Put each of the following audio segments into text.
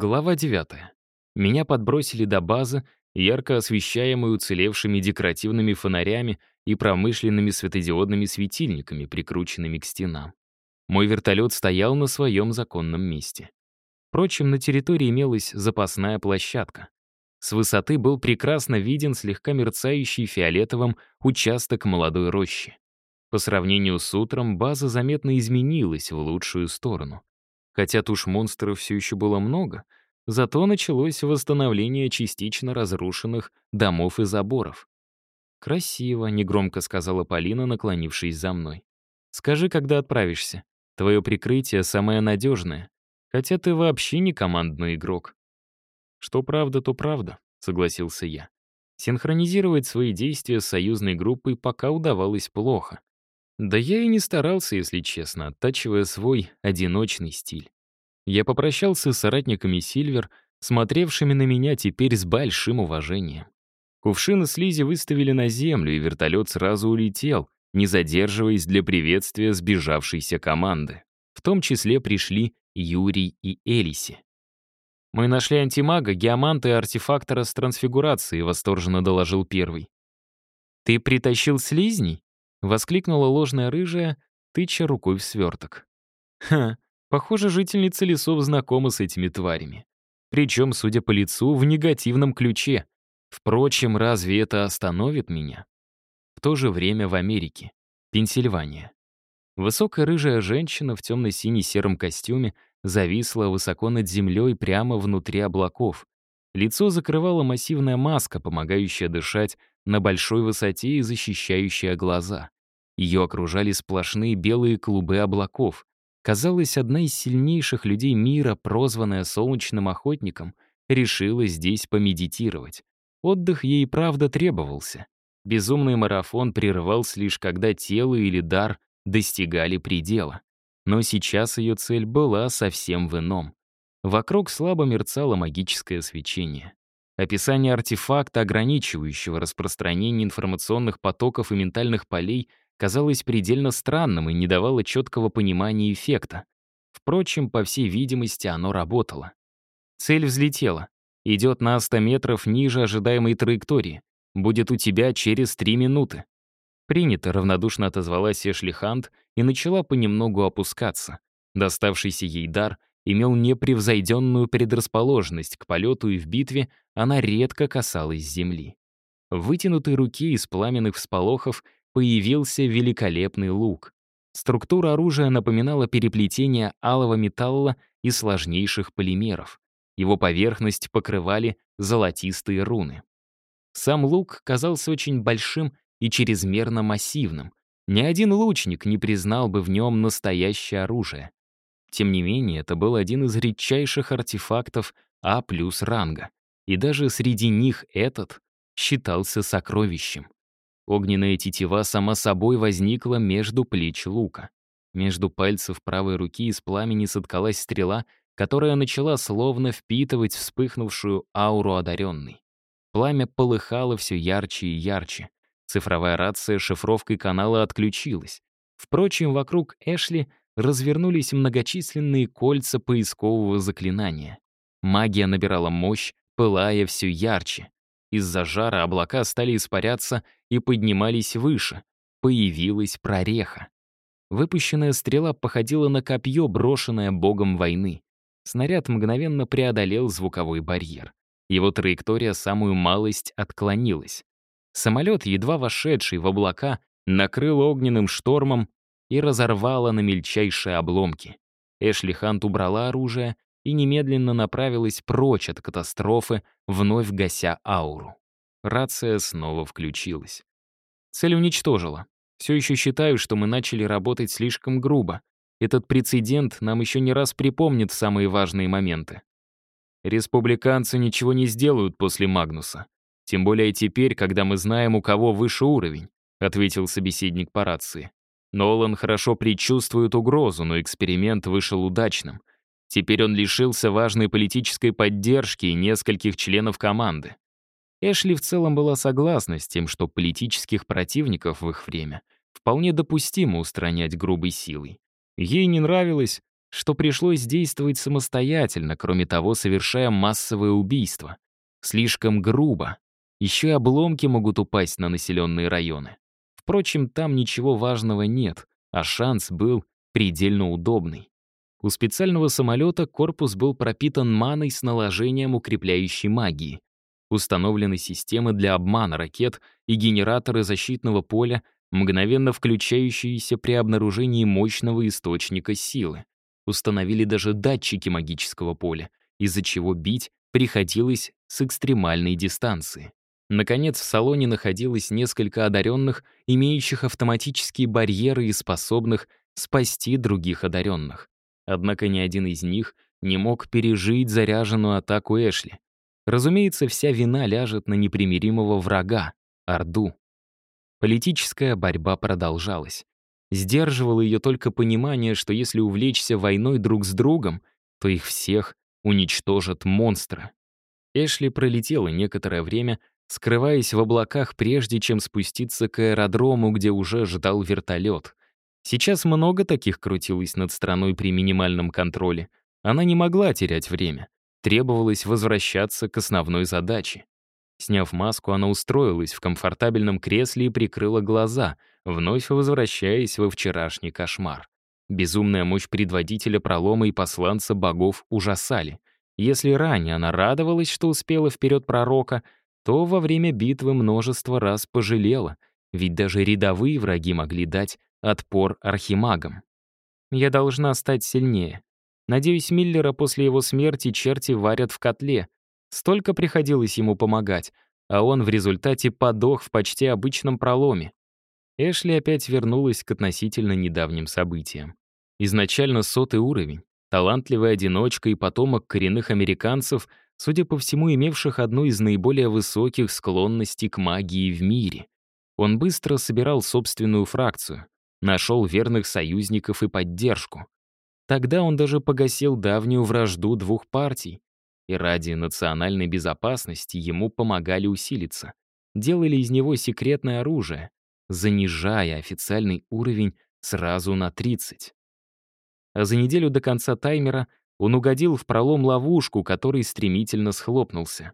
Глава 9. Меня подбросили до базы, ярко освещаемой уцелевшими декоративными фонарями и промышленными светодиодными светильниками, прикрученными к стенам. Мой вертолет стоял на своем законном месте. Впрочем, на территории имелась запасная площадка. С высоты был прекрасно виден слегка мерцающий фиолетовым участок молодой рощи. По сравнению с утром база заметно изменилась в лучшую сторону. Хотя туш монстров все еще было много, зато началось восстановление частично разрушенных домов и заборов. «Красиво», — негромко сказала Полина, наклонившись за мной. «Скажи, когда отправишься. Твое прикрытие самое надежное. Хотя ты вообще не командный игрок». «Что правда, то правда», — согласился я. Синхронизировать свои действия с союзной группой пока удавалось плохо. Да я и не старался, если честно, оттачивая свой одиночный стиль. Я попрощался с соратниками Сильвер, смотревшими на меня теперь с большим уважением. Кувшины слизи выставили на землю, и вертолет сразу улетел, не задерживаясь для приветствия сбежавшейся команды. В том числе пришли Юрий и Элиси. «Мы нашли антимага, геоманта и артефактора с трансфигурацией», — восторженно доложил первый. «Ты притащил слизней?» — воскликнула ложная рыжая, тыча рукой в сверток. «Ха, похоже, жительница лесов знакома с этими тварями. Причем, судя по лицу, в негативном ключе. Впрочем, разве это остановит меня? В то же время в Америке, Пенсильвания. Высокая рыжая женщина в темно-сине-сером костюме зависла высоко над землей прямо внутри облаков. Лицо закрывала массивная маска, помогающая дышать на большой высоте и защищающая глаза. Ее окружали сплошные белые клубы облаков. Казалось, одна из сильнейших людей мира, прозванная солнечным охотником, решила здесь помедитировать. Отдых ей правда требовался. Безумный марафон прерывался лишь когда тело или дар достигали предела. Но сейчас ее цель была совсем в ином. Вокруг слабо мерцало магическое свечение. Описание артефакта, ограничивающего распространение информационных потоков и ментальных полей, казалось предельно странным и не давало четкого понимания эффекта. Впрочем, по всей видимости, оно работало. Цель взлетела. Идет на 100 метров ниже ожидаемой траектории. Будет у тебя через 3 минуты. Принято, равнодушно отозвалась Эшли и начала понемногу опускаться. Доставшийся ей дар имел непревзойденную предрасположенность к полету и в битве она редко касалась земли. В вытянутой руке из пламенных всполохов появился великолепный лук. Структура оружия напоминала переплетение алого металла и сложнейших полимеров. Его поверхность покрывали золотистые руны. Сам лук казался очень большим и чрезмерно массивным. Ни один лучник не признал бы в нем настоящее оружие. Тем не менее, это был один из редчайших артефактов А плюс ранга, и даже среди них этот считался сокровищем. Огненная тетива сама собой возникла между плеч лука. Между пальцев правой руки из пламени соткалась стрела, которая начала словно впитывать вспыхнувшую ауру одаренной. Пламя полыхало все ярче и ярче. Цифровая рация шифровкой канала отключилась. Впрочем, вокруг Эшли развернулись многочисленные кольца поискового заклинания. Магия набирала мощь, пылая все ярче. Из-за жара облака стали испаряться и поднимались выше. Появилась прореха. Выпущенная стрела походила на копье, брошенное богом войны. Снаряд мгновенно преодолел звуковой барьер. Его траектория самую малость отклонилась. Самолет, едва вошедший в облака, накрыл огненным штормом и разорвала на мельчайшие обломки. Эшли Хант убрала оружие и немедленно направилась прочь от катастрофы, вновь гася ауру. Рация снова включилась. Цель уничтожила. Все еще считаю, что мы начали работать слишком грубо. Этот прецедент нам еще не раз припомнит самые важные моменты. Республиканцы ничего не сделают после Магнуса. Тем более теперь, когда мы знаем, у кого выше уровень, ответил собеседник по рации. Нолан хорошо предчувствует угрозу, но эксперимент вышел удачным. Теперь он лишился важной политической поддержки и нескольких членов команды. Эшли в целом была согласна с тем, что политических противников в их время вполне допустимо устранять грубой силой. Ей не нравилось, что пришлось действовать самостоятельно, кроме того, совершая массовое убийство. Слишком грубо. Еще и обломки могут упасть на населенные районы. Впрочем, там ничего важного нет, а шанс был предельно удобный. У специального самолета корпус был пропитан маной с наложением укрепляющей магии. Установлены системы для обмана ракет и генераторы защитного поля, мгновенно включающиеся при обнаружении мощного источника силы. Установили даже датчики магического поля, из-за чего бить приходилось с экстремальной дистанции. Наконец, в салоне находилось несколько одаренных, имеющих автоматические барьеры и способных спасти других одаренных. Однако ни один из них не мог пережить заряженную атаку Эшли. Разумеется, вся вина ляжет на непримиримого врага — Орду. Политическая борьба продолжалась. Сдерживало ее только понимание, что если увлечься войной друг с другом, то их всех уничтожат монстры. Эшли пролетела некоторое время, скрываясь в облаках, прежде чем спуститься к аэродрому, где уже ждал вертолет. Сейчас много таких крутилось над страной при минимальном контроле. Она не могла терять время. Требовалось возвращаться к основной задаче. Сняв маску, она устроилась в комфортабельном кресле и прикрыла глаза, вновь возвращаясь во вчерашний кошмар. Безумная мощь предводителя пролома и посланца богов ужасали. Если ранее она радовалась, что успела вперед пророка, то во время битвы множество раз пожалела, ведь даже рядовые враги могли дать отпор архимагам. Я должна стать сильнее. Надеюсь, Миллера после его смерти черти варят в котле. Столько приходилось ему помогать, а он в результате подох в почти обычном проломе. Эшли опять вернулась к относительно недавним событиям. Изначально сотый уровень, талантливая одиночка и потомок коренных американцев, судя по всему, имевших одну из наиболее высоких склонностей к магии в мире. Он быстро собирал собственную фракцию, нашел верных союзников и поддержку. Тогда он даже погасил давнюю вражду двух партий, и ради национальной безопасности ему помогали усилиться. Делали из него секретное оружие, занижая официальный уровень сразу на 30. А за неделю до конца таймера он угодил в пролом ловушку, который стремительно схлопнулся.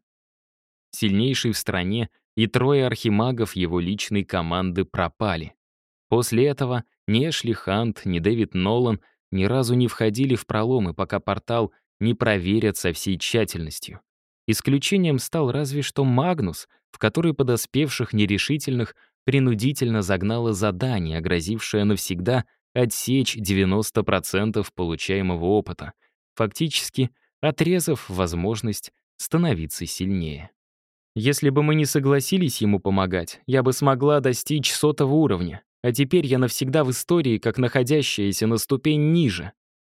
Сильнейший в стране и трое архимагов его личной команды пропали. После этого ни Эшли Хант, ни Дэвид Нолан ни разу не входили в проломы, пока портал не проверят со всей тщательностью. Исключением стал разве что Магнус, в который подоспевших нерешительных принудительно загнало задание, грозившее навсегда отсечь 90% получаемого опыта, фактически отрезав возможность становиться сильнее. Если бы мы не согласились ему помогать, я бы смогла достичь сотого уровня, а теперь я навсегда в истории, как находящаяся на ступень ниже.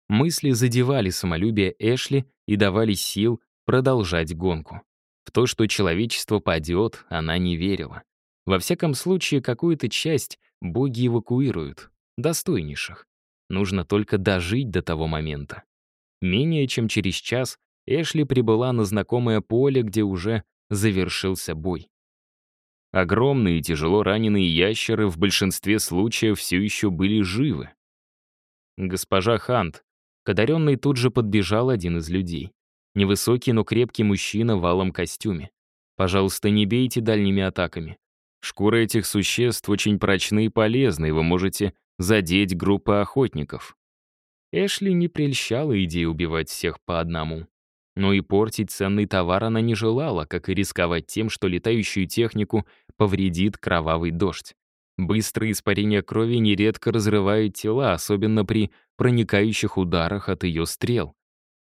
Мысли задевали самолюбие Эшли и давали сил продолжать гонку. В то, что человечество падет, она не верила. Во всяком случае, какую-то часть боги эвакуируют, достойнейших. Нужно только дожить до того момента. Менее чем через час Эшли прибыла на знакомое поле, где уже завершился бой. Огромные и тяжело раненые ящеры в большинстве случаев все еще были живы. Госпожа Хант, к одаренной тут же подбежал один из людей. Невысокий, но крепкий мужчина в алом костюме. Пожалуйста, не бейте дальними атаками. Шкуры этих существ очень прочны и полезны, и вы можете задеть группы охотников. Эшли не прельщала идея убивать всех по одному. Но и портить ценный товар она не желала, как и рисковать тем, что летающую технику повредит кровавый дождь. Быстрые испарения крови нередко разрывают тела, особенно при проникающих ударах от ее стрел.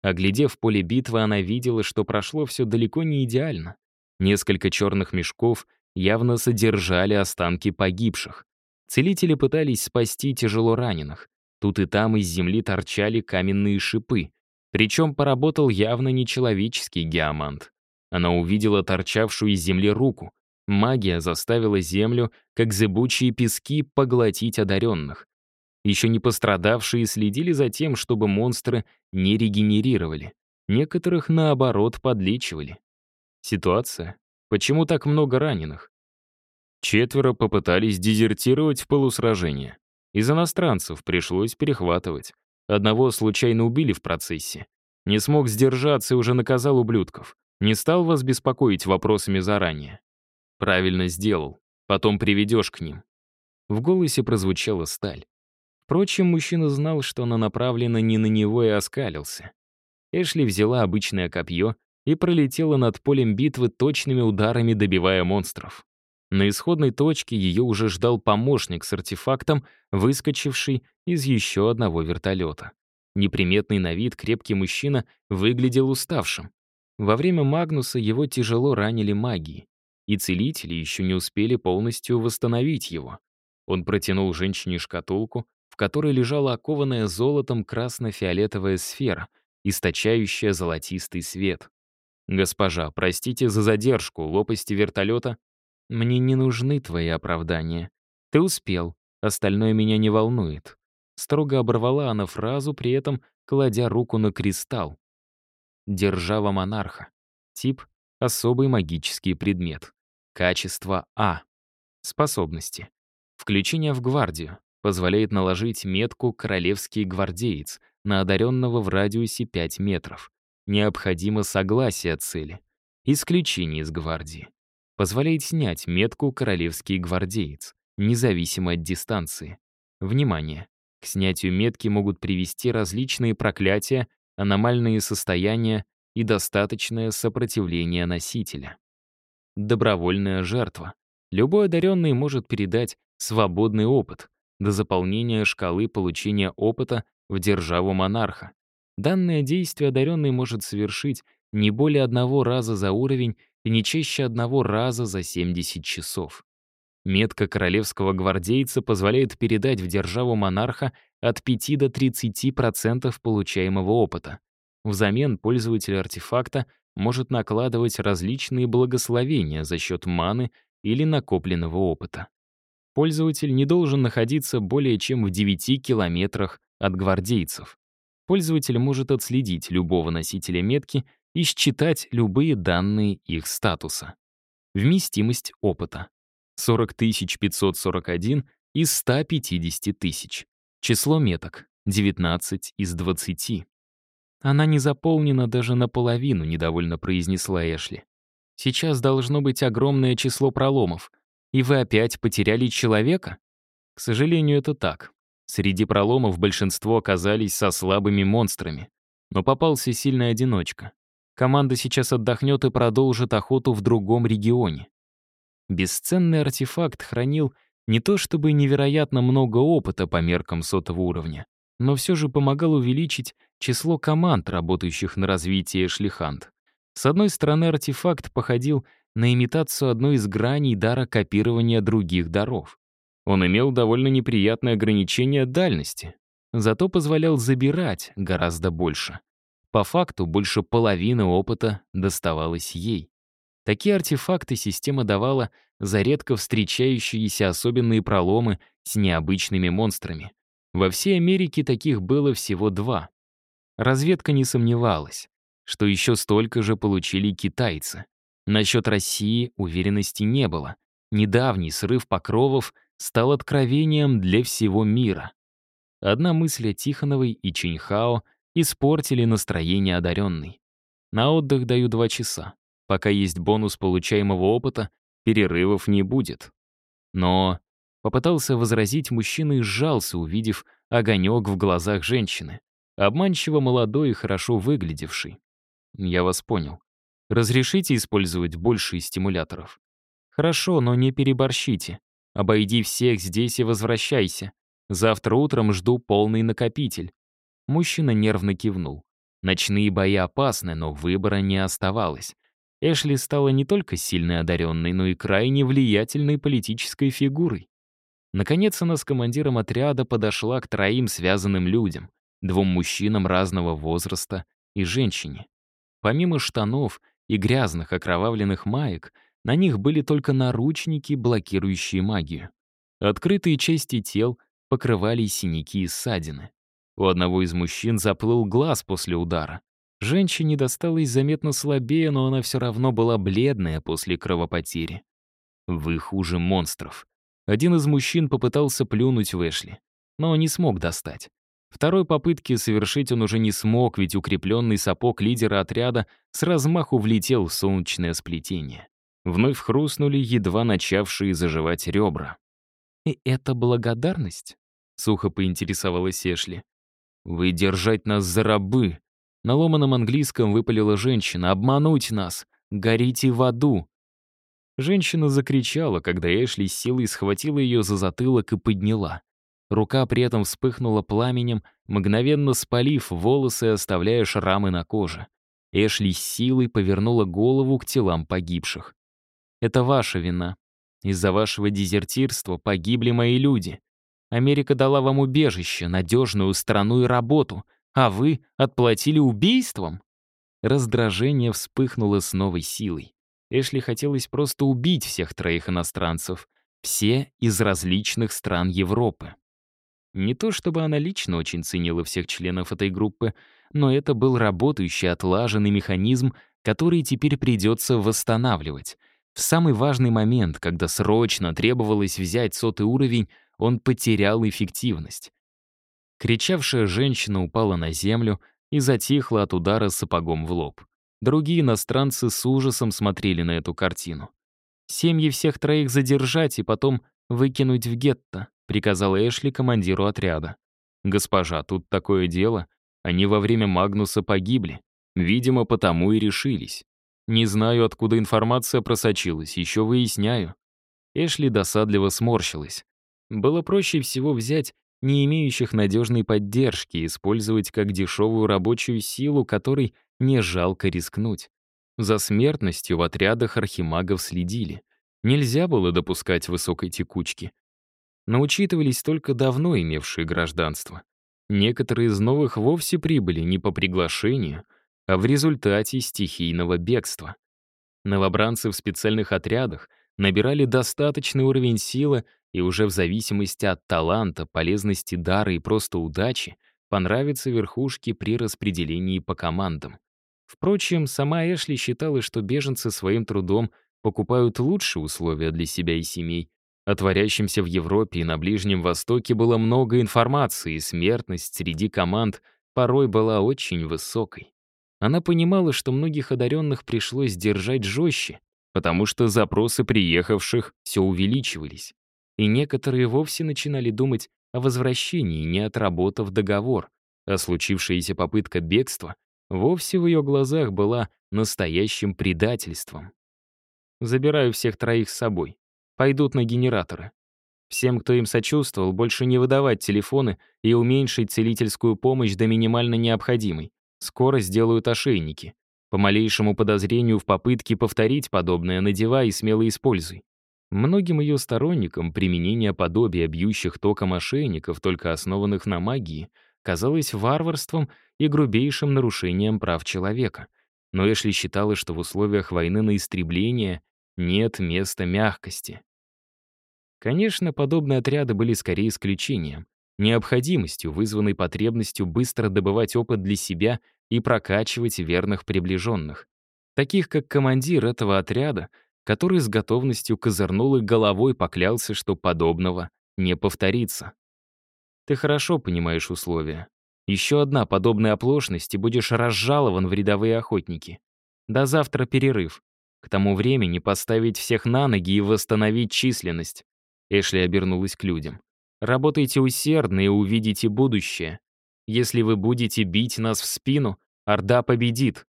Оглядев поле битвы, она видела, что прошло все далеко не идеально. Несколько черных мешков явно содержали останки погибших. Целители пытались спасти тяжело раненых. Тут и там из земли торчали каменные шипы. Причем поработал явно нечеловеческий геомант. Она увидела торчавшую из земли руку. Магия заставила землю, как зыбучие пески, поглотить одаренных. Еще не пострадавшие следили за тем, чтобы монстры не регенерировали. Некоторых, наоборот, подлечивали. Ситуация? Почему так много раненых? Четверо попытались дезертировать в полусражение. Из иностранцев пришлось перехватывать. Одного случайно убили в процессе. Не смог сдержаться и уже наказал ублюдков. Не стал вас беспокоить вопросами заранее. Правильно сделал. Потом приведешь к ним. В голосе прозвучала сталь. Впрочем, мужчина знал, что она направлена не на него и оскалился. Эшли взяла обычное копье и пролетела над полем битвы точными ударами, добивая монстров. На исходной точке ее уже ждал помощник с артефактом, выскочивший из еще одного вертолета. Неприметный на вид крепкий мужчина выглядел уставшим. Во время Магнуса его тяжело ранили магией, и целители еще не успели полностью восстановить его. Он протянул женщине шкатулку, в которой лежала окованная золотом красно-фиолетовая сфера, источающая золотистый свет. «Госпожа, простите за задержку, лопасти вертолета. Мне не нужны твои оправдания. Ты успел, остальное меня не волнует». Строго оборвала она фразу, при этом кладя руку на кристалл. Держава монарха. Тип — особый магический предмет. Качество А. Способности. Включение в гвардию. Позволяет наложить метку «Королевский гвардеец» на одаренного в радиусе 5 метров. Необходимо согласие цели. Исключение из гвардии. Позволяет снять метку «Королевский гвардеец», независимо от дистанции. Внимание! К снятию метки могут привести различные проклятия, аномальные состояния и достаточное сопротивление носителя. Добровольная жертва. Любой одаренный может передать свободный опыт до заполнения шкалы получения опыта в державу монарха. Данное действие одаренный может совершить не более одного раза за уровень и не чаще одного раза за 70 часов. Метка королевского гвардейца позволяет передать в державу монарха от 5 до 30% получаемого опыта. Взамен пользователь артефакта может накладывать различные благословения за счет маны или накопленного опыта. Пользователь не должен находиться более чем в 9 километрах от гвардейцев. Пользователь может отследить любого носителя метки и считать любые данные их статуса. Вместимость опыта. 40 541 из 150 тысяч. Число меток — 19 из 20. Она не заполнена даже наполовину, недовольно произнесла Эшли. Сейчас должно быть огромное число проломов. И вы опять потеряли человека? К сожалению, это так. Среди проломов большинство оказались со слабыми монстрами. Но попался сильный одиночка. Команда сейчас отдохнет и продолжит охоту в другом регионе. Бесценный артефакт хранил не то чтобы невероятно много опыта по меркам сотого уровня, но все же помогал увеличить число команд, работающих на развитие Шлихант. С одной стороны, артефакт походил на имитацию одной из граней дара копирования других даров. Он имел довольно неприятное ограничение дальности, зато позволял забирать гораздо больше. По факту, больше половины опыта доставалось ей. Такие артефакты система давала за редко встречающиеся особенные проломы с необычными монстрами. Во всей Америке таких было всего два. Разведка не сомневалась, что еще столько же получили китайцы. Насчет России уверенности не было. Недавний срыв покровов стал откровением для всего мира. Одна мысль о Тихоновой и Чиньхао испортили настроение одаренной. На отдых даю два часа. Пока есть бонус получаемого опыта, перерывов не будет. Но попытался возразить мужчина и сжался, увидев огонек в глазах женщины. Обманчиво молодой и хорошо выглядевший. Я вас понял. Разрешите использовать больше стимуляторов? Хорошо, но не переборщите. Обойди всех здесь и возвращайся. Завтра утром жду полный накопитель. Мужчина нервно кивнул. Ночные бои опасны, но выбора не оставалось. Эшли стала не только сильной одаренной, но и крайне влиятельной политической фигурой. Наконец она с командиром отряда подошла к троим связанным людям, двум мужчинам разного возраста и женщине. Помимо штанов и грязных окровавленных маек, на них были только наручники, блокирующие магию. Открытые части тел покрывали синяки и ссадины. У одного из мужчин заплыл глаз после удара. Женщине досталось заметно слабее, но она все равно была бледная после кровопотери. Вы хуже монстров. Один из мужчин попытался плюнуть в Эшли, но не смог достать. Второй попытки совершить он уже не смог, ведь укрепленный сапог лидера отряда с размаху влетел в солнечное сплетение. Вновь хрустнули едва начавшие заживать ребра. «И это благодарность?» — сухо поинтересовалась Эшли. «Вы держать нас за рабы!» На ломаном английском выпалила женщина. «Обмануть нас! Горите в аду!» Женщина закричала, когда Эшли силой схватила ее за затылок и подняла. Рука при этом вспыхнула пламенем, мгновенно спалив волосы, оставляя шрамы на коже. Эшли силой повернула голову к телам погибших. «Это ваша вина. Из-за вашего дезертирства погибли мои люди. Америка дала вам убежище, надежную страну и работу, а вы отплатили убийством?» Раздражение вспыхнуло с новой силой. Эшли хотелось просто убить всех троих иностранцев, все из различных стран Европы. Не то чтобы она лично очень ценила всех членов этой группы, но это был работающий, отлаженный механизм, который теперь придется восстанавливать. В самый важный момент, когда срочно требовалось взять сотый уровень, он потерял эффективность. Кричавшая женщина упала на землю и затихла от удара сапогом в лоб. Другие иностранцы с ужасом смотрели на эту картину. «Семьи всех троих задержать и потом выкинуть в гетто», приказала Эшли командиру отряда. «Госпожа, тут такое дело. Они во время Магнуса погибли. Видимо, потому и решились. Не знаю, откуда информация просочилась, еще выясняю». Эшли досадливо сморщилась. Было проще всего взять не имеющих надежной поддержки и использовать как дешевую рабочую силу, которой не жалко рискнуть. За смертностью в отрядах архимагов следили. Нельзя было допускать высокой текучки. Но учитывались только давно имевшие гражданство. Некоторые из новых вовсе прибыли не по приглашению, а в результате стихийного бегства. Новобранцы в специальных отрядах набирали достаточный уровень силы и уже в зависимости от таланта, полезности дара и просто удачи понравятся верхушке при распределении по командам. Впрочем, сама Эшли считала, что беженцы своим трудом покупают лучшие условия для себя и семей. О творящемся в Европе и на Ближнем Востоке было много информации, и смертность среди команд порой была очень высокой. Она понимала, что многих одаренных пришлось держать жестче, потому что запросы приехавших все увеличивались. И некоторые вовсе начинали думать о возвращении, не отработав договор, а случившаяся попытка бегства вовсе в ее глазах была настоящим предательством. Забираю всех троих с собой. Пойдут на генераторы. Всем, кто им сочувствовал, больше не выдавать телефоны и уменьшить целительскую помощь до минимально необходимой. Скоро сделают ошейники. По малейшему подозрению в попытке повторить подобное надевай и смело используй. Многим ее сторонникам применение подобия бьющих током ошейников, только основанных на магии, казалось варварством и грубейшим нарушением прав человека. Но Эшли считала, что в условиях войны на истребление нет места мягкости. Конечно, подобные отряды были скорее исключением, необходимостью, вызванной потребностью быстро добывать опыт для себя и прокачивать верных приближенных. Таких как командир этого отряда, который с готовностью козырнул и головой поклялся, что подобного не повторится. Ты хорошо понимаешь условия. Еще одна подобная оплошность, и будешь разжалован в рядовые охотники. До завтра перерыв. К тому времени поставить всех на ноги и восстановить численность. Эшли обернулась к людям. Работайте усердно и увидите будущее. Если вы будете бить нас в спину, Орда победит.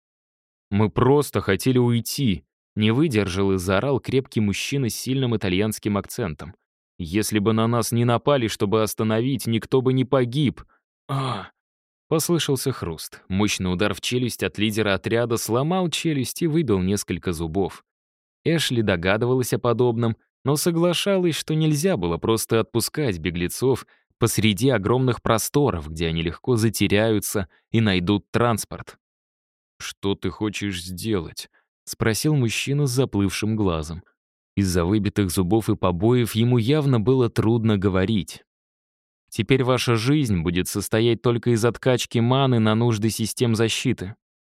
Мы просто хотели уйти. Не выдержал и заорал крепкий мужчина с сильным итальянским акцентом. Если бы на нас не напали, чтобы остановить, никто бы не погиб. А! Послышался хруст. Мощный удар в челюсть от лидера отряда сломал челюсть и выбил несколько зубов. Эшли догадывалась о подобном, но соглашалась, что нельзя было просто отпускать беглецов посреди огромных просторов, где они легко затеряются и найдут транспорт. «Что ты хочешь сделать?» — спросил мужчина с заплывшим глазом. Из-за выбитых зубов и побоев ему явно было трудно говорить. Теперь ваша жизнь будет состоять только из откачки маны на нужды систем защиты.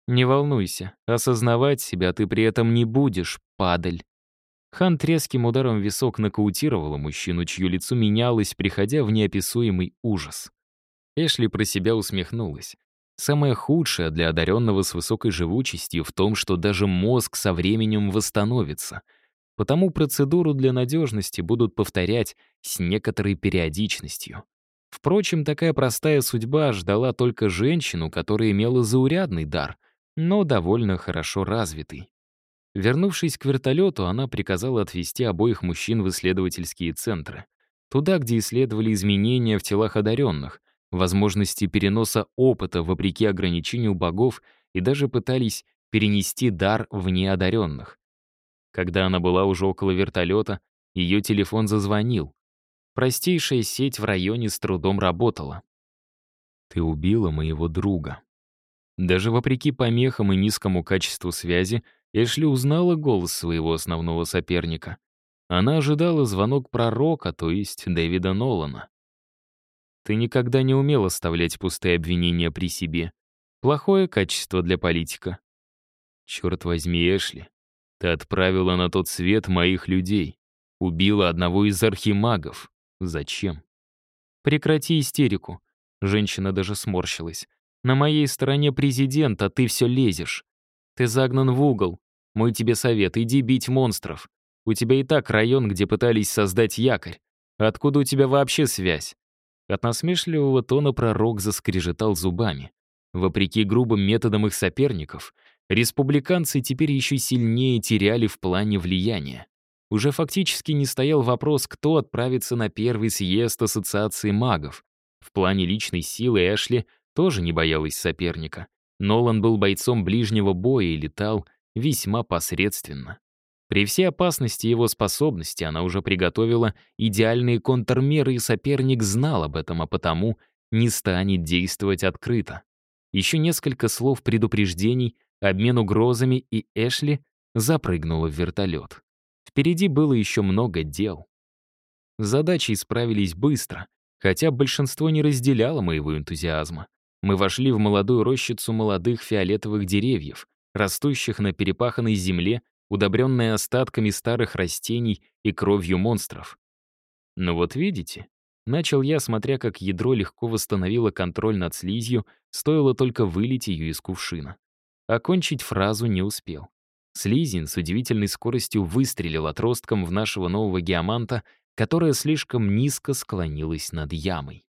Не волнуйся, осознавать себя ты при этом не будешь, падаль. Хан треским ударом в висок нокаутировала мужчину, чье лицо менялось, приходя в неописуемый ужас. Эшли про себя усмехнулась. Самое худшее для одаренного с высокой живучестью в том, что даже мозг со временем восстановится. Потому процедуру для надежности будут повторять с некоторой периодичностью. Впрочем, такая простая судьба ждала только женщину, которая имела заурядный дар, но довольно хорошо развитый. Вернувшись к вертолету, она приказала отвезти обоих мужчин в исследовательские центры. Туда, где исследовали изменения в телах одаренных, возможности переноса опыта вопреки ограничению богов и даже пытались перенести дар в неодаренных. Когда она была уже около вертолета, ее телефон зазвонил. Простейшая сеть в районе с трудом работала. «Ты убила моего друга». Даже вопреки помехам и низкому качеству связи, Эшли узнала голос своего основного соперника. Она ожидала звонок пророка, то есть Дэвида Нолана. Ты никогда не умел оставлять пустые обвинения при себе. Плохое качество для политика. Черт возьми, Эшли, ты отправила на тот свет моих людей. Убила одного из архимагов. Зачем? Прекрати истерику. Женщина даже сморщилась. На моей стороне президент, а ты все лезешь. Ты загнан в угол. Мой тебе совет, иди бить монстров. У тебя и так район, где пытались создать якорь. Откуда у тебя вообще связь? От насмешливого тона пророк заскрежетал зубами. Вопреки грубым методам их соперников, республиканцы теперь еще сильнее теряли в плане влияния. Уже фактически не стоял вопрос, кто отправится на первый съезд Ассоциации магов. В плане личной силы Эшли тоже не боялась соперника. Нолан был бойцом ближнего боя и летал весьма посредственно. При всей опасности его способности она уже приготовила идеальные контрмеры, и соперник знал об этом, а потому не станет действовать открыто. Еще несколько слов предупреждений, обмен угрозами, и Эшли запрыгнула в вертолет. Впереди было еще много дел. Задачи справились быстро, хотя большинство не разделяло моего энтузиазма. Мы вошли в молодую рощицу молодых фиолетовых деревьев, растущих на перепаханной земле удобренная остатками старых растений и кровью монстров. Но вот видите, начал я, смотря как ядро легко восстановило контроль над слизью, стоило только вылить ее из кувшина. Окончить фразу не успел. Слизин с удивительной скоростью выстрелил отростком в нашего нового геоманта, которая слишком низко склонилась над ямой.